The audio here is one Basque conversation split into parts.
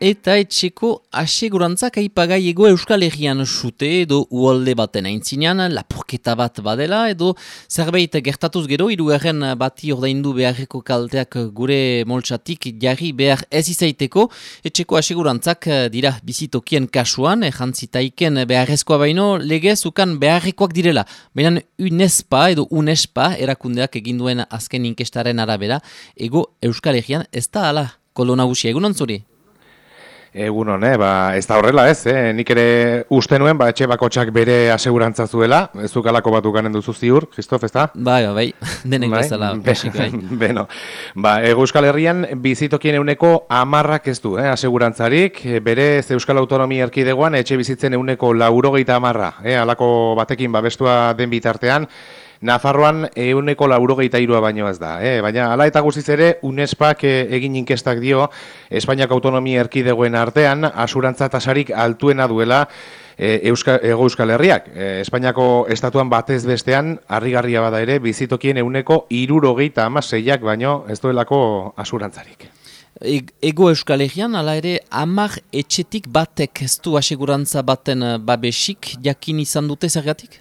eta etxeko asegurantzak aipagai ego Euskal Herrian sute edo uolde baten aintzinean lapurketa bat badela edo zerbait gertatuz gero irugarren bati ordaindu beharreko kalteak gure moltsatik jarri behar ez izaiteko. Etxeko asegurantzak dira bizitokien kasuan jantzitaiken beharrezkoa baino legez ukan beharrekoak direla. Baina UNESPA edo UNESPA erakundeak eginduen azken inkestaren arabera ego Euskal Herrian ez da ala kolo nagusia egunon zuri? Egun hone, ba, ez da horrela ez, eh? nik ere uste nuen, ba, etxe bakotxak bere asegurantza zuela, ez zukalako bat ukanen duzu ziur, Kristof, ez da? Bai, bai, denek bai? bezala, besik, bai. Beno, ba, Euskal Herrian bizitokien euneko amarrak ez du, eh, asegurantzarik, bere Euskal Autonomia Erkidegoan etxe bizitzen euneko laurogeita amarra, eh, alako batekin babestua den bitartean, Nafarroan euneko laurogeita irua baino ez da. Eh? Baina ala eta guztiz ere, UNESPAK eh, egin inkestak dio, Espainiak autonomia erkidegoen artean, asurantza tasarik altuena duela, eh, Euska, Ego Euskal Herriak. Eh, Espainiako estatuan batez bestean, harrigarria bada ere, bizitokien euneko irurogeita amaseiak baino ez duelako asurantzarik. Ego Euskal Herrian, ala ere, amar etxetik batek ez du asegurantza baten babesik, jakin izan dute zergatik?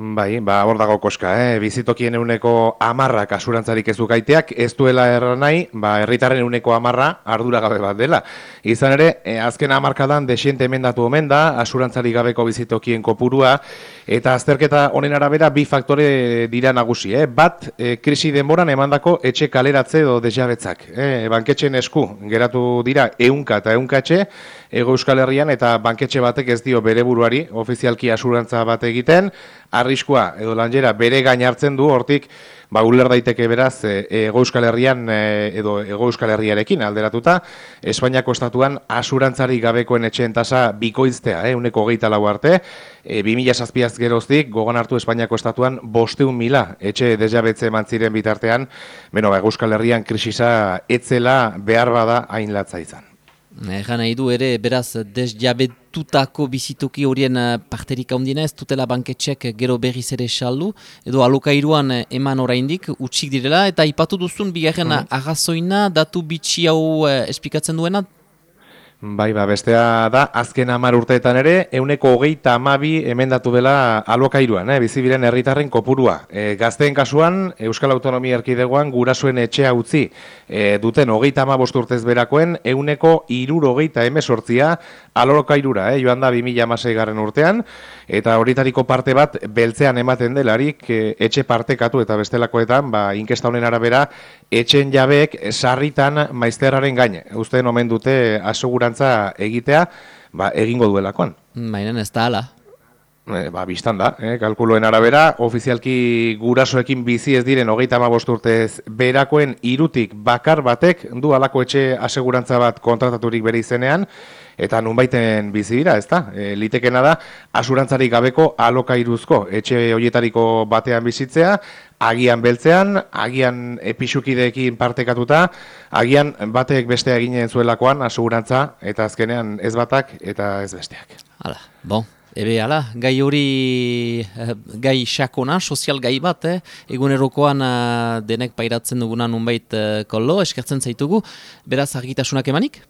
Bai, ba, hor dago koska, eh? bizitokien euneko amarrak asurantzarik ez dukaiteak, ez duela erra nahi, ba, erritarren euneko amarra ardura gabe bat dela. Izan ere, eh, azken amarkadan desiente emendatu omen da, asurantzari gabeko bizitokien kopurua, eta azterketa honen arabera bi faktore dira nagusi. Eh? Bat, eh, krisi denboran emandako etxe kaleratze edo dejabetzak. Eh? Banketxen esku, geratu dira eunka eta eunka etxe, Ego Euskal Herrian eta banketxe batek ez dio bere buruari ofizialki asurantza bat egiten, arriskua edo lanjera bere gain hartzen du hortik ba uler daiteke beraz e, Ego Euskal Herrian e, edo Ego Euskal Herriarekin alderatuta Espainiako estatuan asurantzari gabekoen etxeen tasa bikoiztea, eh, uneko geita lau arte, e, 2000 geroztik gogon hartu Espainiako estatuan bosteun mila etxe desjabetze mantziren bitartean, beno, ba, Euskal Herrian krisisa etzela behar bada hain latza izan. Egan nahi du ere, beraz, desjabetutako bizitoki horien eh, parterik handiena ez dutela banketxek gero berriz ere saldu, edo alokairuan eh, eman oraindik utxik direla, eta ipatu duzun bigarren mm agazoina datu bitxi hau eh, esplikatzen duena, Bai, ba, bestea da, azken amar urteetan ere, euneko hogeita amabi emendatu dela alokairuan, eh, bizibiren herritarren kopurua. E, gazteen kasuan, Euskal Autonomia Erkidegoan gurasuen etxea utzi e, duten hogeita amabost urtez berakoen, euneko iruro hogeita emesortzia alokairura, eh, joan da 2000 amasei garren urtean, eta horitariko parte bat beltzean ematen delarik e, etxe partekatu eta bestelakoetan, ba, inkesta honen arabera, etxen jabeek sarritan maizterraren gaine. Uste omen dute asegura egitea, ba, egingo duelakoan. Baina ez da ala. E, ba, biztan da, eh? kalkuloen arabera, ofizialki gurasoekin bizi ez diren hogeita ama urtez berakoen irutik bakar batek du alako etxe asegurantza bat kontrataturik bere izenean, eta nunbaiten bizi dira, ez da? E, litekena da, asurantzari gabeko alokairuzko etxe hoietariko batean bizitzea, agian beltzean, agian episukideekin partekatuta, agian batek bestea eginen zuelakoan asegurantza, eta azkenean ez batak eta ez besteak. Hala, bon. Ebe, ala, gai hori, eh, gai sakona, sozial gai bat, eh? egunerokoan uh, denek pairatzen duguna nunbait uh, kollo, eskertzen zaitugu, beraz argitasunak emanik?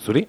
Zuri?